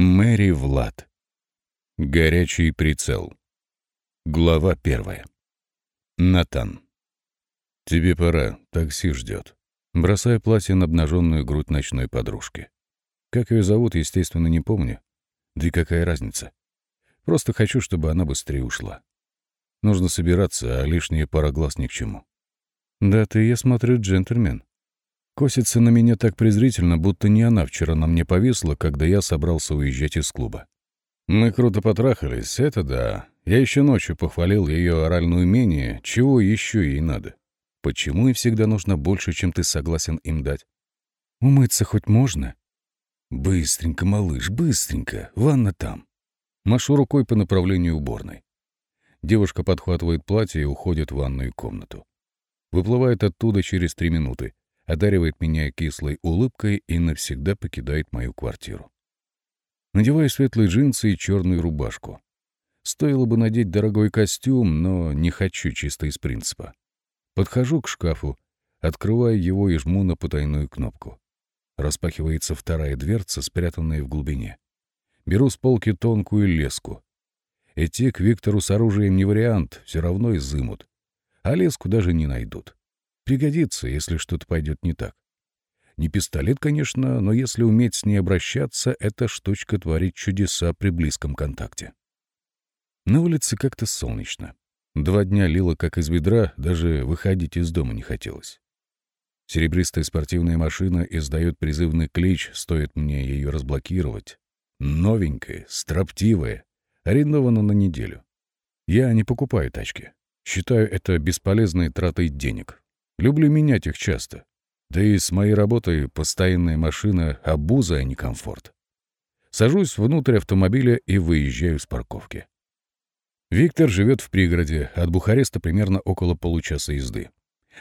Мэри Влад. Горячий прицел. Глава первая. Натан. «Тебе пора, такси ждет». Бросая платье на обнаженную грудь ночной подружки. Как ее зовут, естественно, не помню. Да и какая разница. Просто хочу, чтобы она быстрее ушла. Нужно собираться, а лишняя пара глаз ни к чему. «Да ты, я смотрю, джентльмен», Косится на меня так презрительно, будто не она вчера на мне повисла, когда я собрался уезжать из клуба. Мы круто потрахались, это да. Я еще ночью похвалил ее оральное умение, чего еще ей надо. Почему ей всегда нужно больше, чем ты согласен им дать? Умыться хоть можно? Быстренько, малыш, быстренько, ванна там. Машу рукой по направлению уборной. Девушка подхватывает платье и уходит в ванную комнату. Выплывает оттуда через три минуты одаривает меня кислой улыбкой и навсегда покидает мою квартиру. Надеваю светлые джинсы и черную рубашку. Стоило бы надеть дорогой костюм, но не хочу чисто из принципа. Подхожу к шкафу, открываю его и жму на потайную кнопку. Распахивается вторая дверца, спрятанная в глубине. Беру с полки тонкую леску. Идти к Виктору с оружием не вариант, все равно изымут. А леску даже не найдут. Пригодится, если что-то пойдет не так. Не пистолет, конечно, но если уметь с ней обращаться, эта штучка творит чудеса при близком контакте. На улице как-то солнечно. Два дня лило как из ведра, даже выходить из дома не хотелось. Серебристая спортивная машина издает призывный клич, стоит мне ее разблокировать. Новенькая, строптивая, арендована на неделю. Я не покупаю тачки. Считаю это бесполезной тратой денег. Люблю менять их часто. Да и с моей работой постоянная машина — обуза, а не комфорт. Сажусь внутрь автомобиля и выезжаю с парковки. Виктор живет в пригороде, от Бухареста примерно около получаса езды.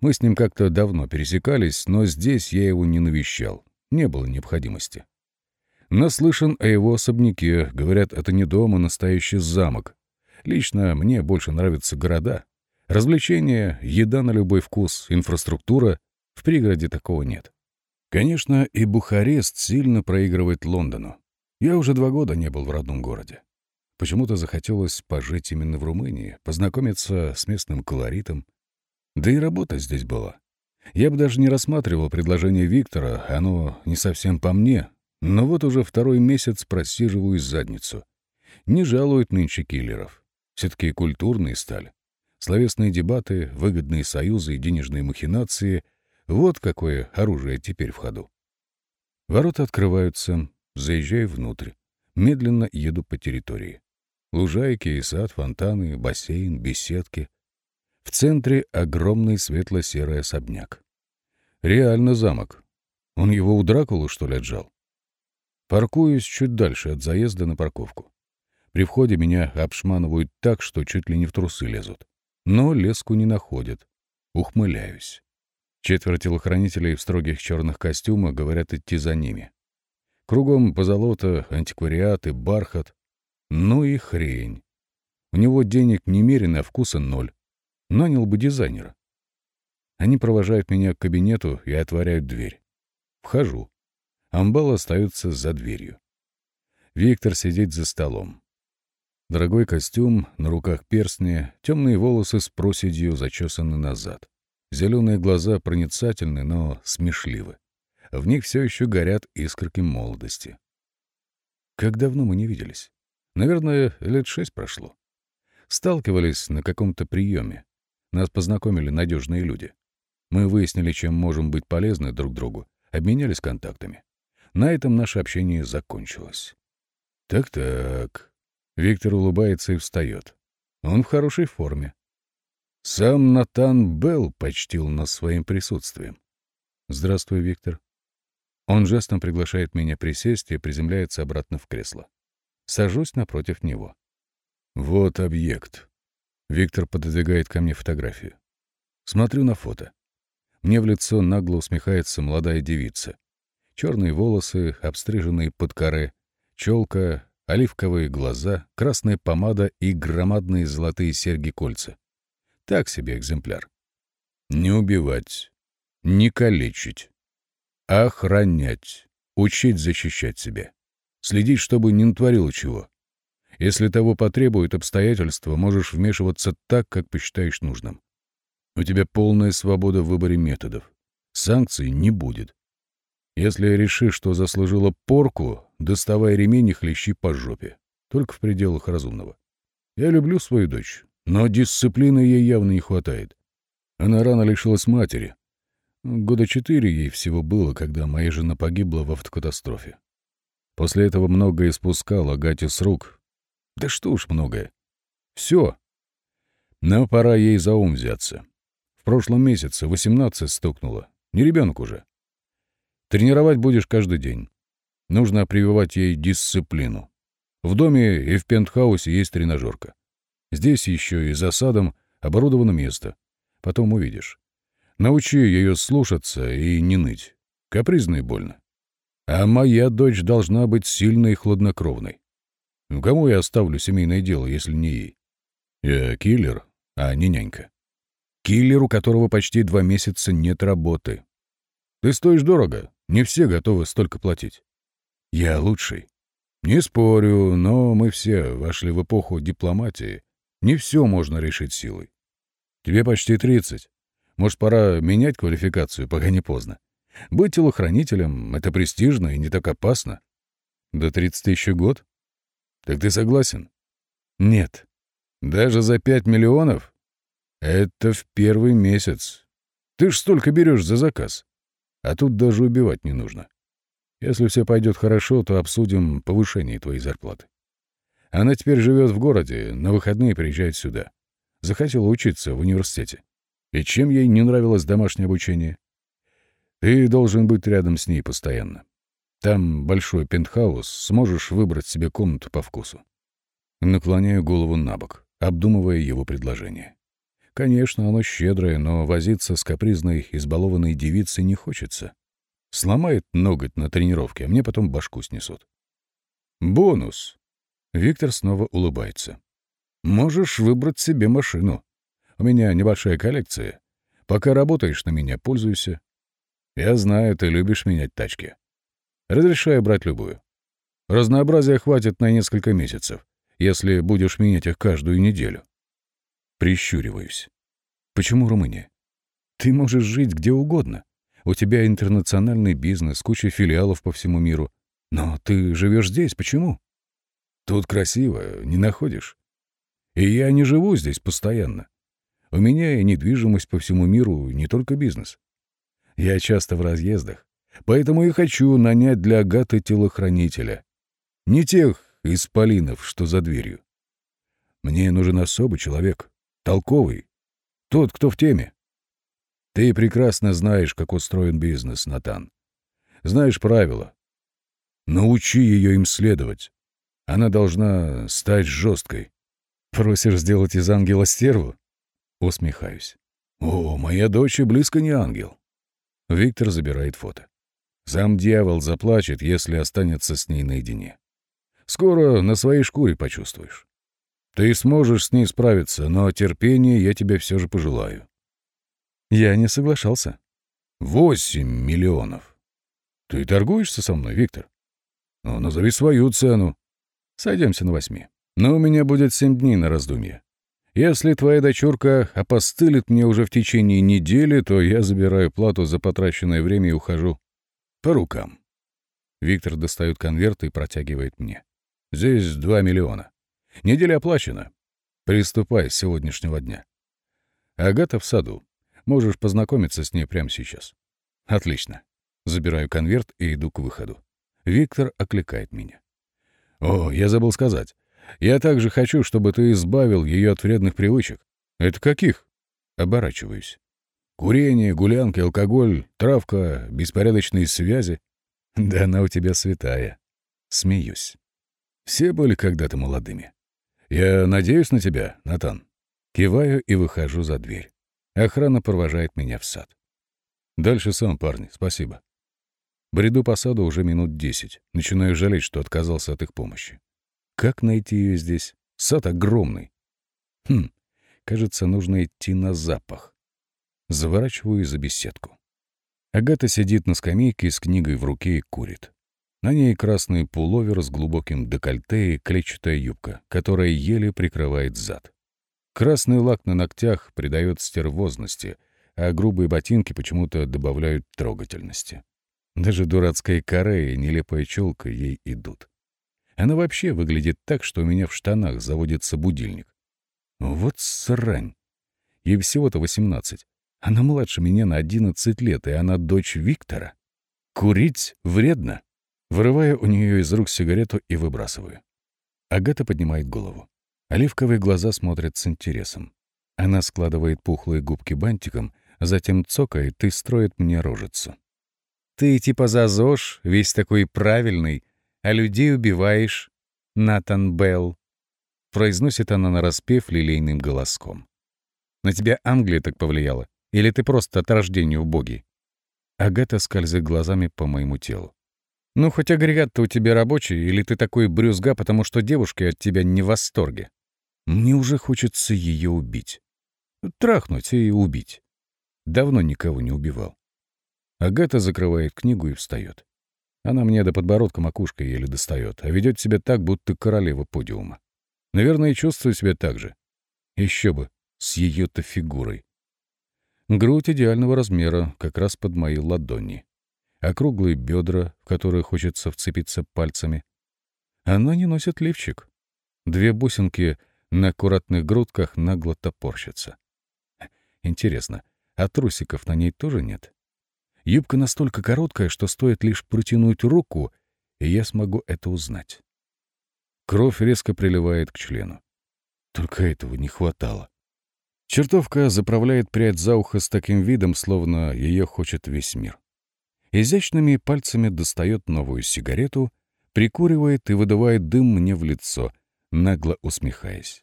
Мы с ним как-то давно пересекались, но здесь я его не навещал. Не было необходимости. Наслышан о его особняке. Говорят, это не дом, а настоящий замок. Лично мне больше нравятся города. Развлечения, еда на любой вкус, инфраструктура — в пригороде такого нет. Конечно, и Бухарест сильно проигрывает Лондону. Я уже два года не был в родном городе. Почему-то захотелось пожить именно в Румынии, познакомиться с местным колоритом. Да и работа здесь была. Я бы даже не рассматривал предложение Виктора, оно не совсем по мне, но вот уже второй месяц просиживаю задницу. Не жалуют нынче киллеров. Все-таки культурные стали. Словесные дебаты, выгодные союзы и денежные махинации — вот какое оружие теперь в ходу. Ворота открываются, заезжаю внутрь, медленно еду по территории. Лужайки и сад, фонтаны, бассейн, беседки. В центре огромный светло-серый особняк. Реально замок. Он его у Дракулы, что ли, отжал? Паркуюсь чуть дальше от заезда на парковку. При входе меня обшманывают так, что чуть ли не в трусы лезут. Но леску не находят. Ухмыляюсь. Четверо телохранителей в строгих черных костюмах говорят идти за ними. Кругом позолота, антиквариат и бархат. Ну и хрень. У него денег немерено, а вкуса ноль. Нанял бы дизайнера. Они провожают меня к кабинету и отворяют дверь. Вхожу. Амбал остается за дверью. Виктор сидит за столом. Дорогой костюм, на руках перстни, темные волосы с проседью зачесаны назад. Зеленые глаза проницательны, но смешливы. В них все еще горят искорки молодости. Как давно мы не виделись? Наверное, лет шесть прошло. Сталкивались на каком-то приеме. Нас познакомили надежные люди. Мы выяснили, чем можем быть полезны друг другу, обменялись контактами. На этом наше общение закончилось. Так-так. Виктор улыбается и встает. Он в хорошей форме. Сам Натан Белл почтил нас своим присутствием. «Здравствуй, Виктор». Он жестом приглашает меня присесть и приземляется обратно в кресло. Сажусь напротив него. «Вот объект». Виктор пододвигает ко мне фотографию. Смотрю на фото. Мне в лицо нагло усмехается молодая девица. Черные волосы, обстриженные под коре, челка, оливковые глаза, красная помада и громадные золотые серьги-кольца. Так себе экземпляр. Не убивать, не калечить, охранять, учить защищать себя. Следить, чтобы не натворило чего. Если того потребуют обстоятельства, можешь вмешиваться так, как посчитаешь нужным. У тебя полная свобода в выборе методов. Санкций не будет. Если решишь, что заслужила порку, доставай ремень и хлещи по жопе. Только в пределах разумного. Я люблю свою дочь, но дисциплины ей явно не хватает. Она рано лишилась матери. Года четыре ей всего было, когда моя жена погибла в автокатастрофе. После этого многое спускала Гате с рук. Да что уж многое. Все. Но пора ей за ум взяться. В прошлом месяце 18 стукнуло. Не ребенок уже. Тренировать будешь каждый день. Нужно прививать ей дисциплину. В доме и в пентхаусе есть тренажерка. Здесь еще и за садом оборудовано место. Потом увидишь. Научи ее слушаться и не ныть. Капризно и больно. А моя дочь должна быть сильной и хладнокровной. Кому я оставлю семейное дело, если не ей? Я киллер, а не нянька. Киллер, у которого почти два месяца нет работы. Ты стоишь дорого, не все готовы столько платить. Я лучший. Не спорю, но мы все вошли в эпоху дипломатии. Не все можно решить силой. Тебе почти 30. Может, пора менять квалификацию, пока не поздно. Быть телохранителем — это престижно и не так опасно. До 30 еще год? Так ты согласен? Нет. Даже за 5 миллионов? Это в первый месяц. Ты ж столько берешь за заказ. А тут даже убивать не нужно. Если все пойдет хорошо, то обсудим повышение твоей зарплаты. Она теперь живет в городе, на выходные приезжает сюда. Захотела учиться в университете. И чем ей не нравилось домашнее обучение? Ты должен быть рядом с ней постоянно. Там большой пентхаус, сможешь выбрать себе комнату по вкусу. Наклоняю голову на бок, обдумывая его предложение. Конечно, оно щедрое, но возиться с капризной, избалованной девицей не хочется. Сломает ноготь на тренировке, а мне потом башку снесут. Бонус. Виктор снова улыбается. Можешь выбрать себе машину. У меня небольшая коллекция. Пока работаешь на меня, пользуйся. Я знаю, ты любишь менять тачки. Разрешаю брать любую. Разнообразия хватит на несколько месяцев, если будешь менять их каждую неделю. Прищуриваюсь. Почему Румыния? Ты можешь жить где угодно. У тебя интернациональный бизнес, куча филиалов по всему миру. Но ты живешь здесь, почему? Тут красиво, не находишь? И я не живу здесь постоянно. У меня и недвижимость по всему миру, не только бизнес. Я часто в разъездах, поэтому и хочу нанять для Агаты телохранителя. Не тех исполинов, что за дверью. Мне нужен особый человек, толковый, тот, кто в теме. Ты прекрасно знаешь, как устроен бизнес, Натан. Знаешь правила. Научи ее им следовать. Она должна стать жесткой. Просишь сделать из ангела стерву? Усмехаюсь. О, моя дочь и близко не ангел. Виктор забирает фото. Сам дьявол заплачет, если останется с ней наедине. Скоро на своей шкуре почувствуешь. Ты сможешь с ней справиться, но терпения я тебе все же пожелаю. Я не соглашался. Восемь миллионов. Ты торгуешься со мной, Виктор? Ну, назови свою цену. Сойдемся на восьми. Но у меня будет семь дней на раздумье. Если твоя дочурка опостылит мне уже в течение недели, то я забираю плату за потраченное время и ухожу. По рукам. Виктор достает конверт и протягивает мне. Здесь два миллиона. Неделя оплачена. Приступай с сегодняшнего дня. Агата в саду. Можешь познакомиться с ней прямо сейчас. Отлично. Забираю конверт и иду к выходу. Виктор окликает меня. О, я забыл сказать. Я также хочу, чтобы ты избавил ее от вредных привычек. Это каких? Оборачиваюсь. Курение, гулянки, алкоголь, травка, беспорядочные связи. Да она у тебя святая. Смеюсь. Все были когда-то молодыми. Я надеюсь на тебя, Натан. Киваю и выхожу за дверь. Охрана провожает меня в сад. Дальше сам, парни, спасибо. Бреду по саду уже минут десять. Начинаю жалеть, что отказался от их помощи. Как найти ее здесь? Сад огромный. Хм, кажется, нужно идти на запах. Заворачиваю за беседку. Агата сидит на скамейке с книгой в руке и курит. На ней красный пуловер с глубоким декольте и клетчатая юбка, которая еле прикрывает зад. Красный лак на ногтях придает стервозности, а грубые ботинки почему-то добавляют трогательности. Даже дурацкая каре и нелепая челка ей идут. Она вообще выглядит так, что у меня в штанах заводится будильник. Вот срань. Ей всего-то 18. Она младше меня на 11 лет, и она дочь Виктора. Курить вредно. Вырываю у нее из рук сигарету и выбрасываю. Агата поднимает голову. Оливковые глаза смотрят с интересом. Она складывает пухлые губки бантиком, затем цокает и строит мне рожицу. «Ты типа зазош, весь такой правильный, а людей убиваешь, Натан Белл», — произносит она нараспев лилейным голоском. «На тебя Англия так повлияла? Или ты просто от рождения убогий?» Агата скользит глазами по моему телу. «Ну, хоть агрегат-то у тебя рабочий, или ты такой брюзга, потому что девушки от тебя не в восторге?» Мне уже хочется ее убить. Трахнуть и убить. Давно никого не убивал. Агата закрывает книгу и встает. Она мне до подбородка макушкой еле достает, а ведет себя так, будто королева подиума. Наверное, и чувствую себя так же. Еще бы, с ее-то фигурой. Грудь идеального размера, как раз под мои ладони. Округлые бедра, в которые хочется вцепиться пальцами. Она не носит лифчик. Две бусинки на аккуратных грудках нагло топорщится. Интересно, а трусиков на ней тоже нет? Юбка настолько короткая, что стоит лишь протянуть руку, и я смогу это узнать. Кровь резко приливает к члену. Только этого не хватало. Чертовка заправляет прядь за ухо с таким видом, словно ее хочет весь мир. Изящными пальцами достает новую сигарету, прикуривает и выдувает дым мне в лицо, нагло усмехаясь.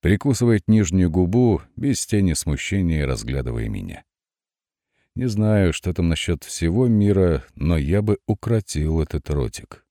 Прикусывает нижнюю губу, без тени смущения разглядывая меня. Не знаю, что там насчет всего мира, но я бы укротил этот ротик.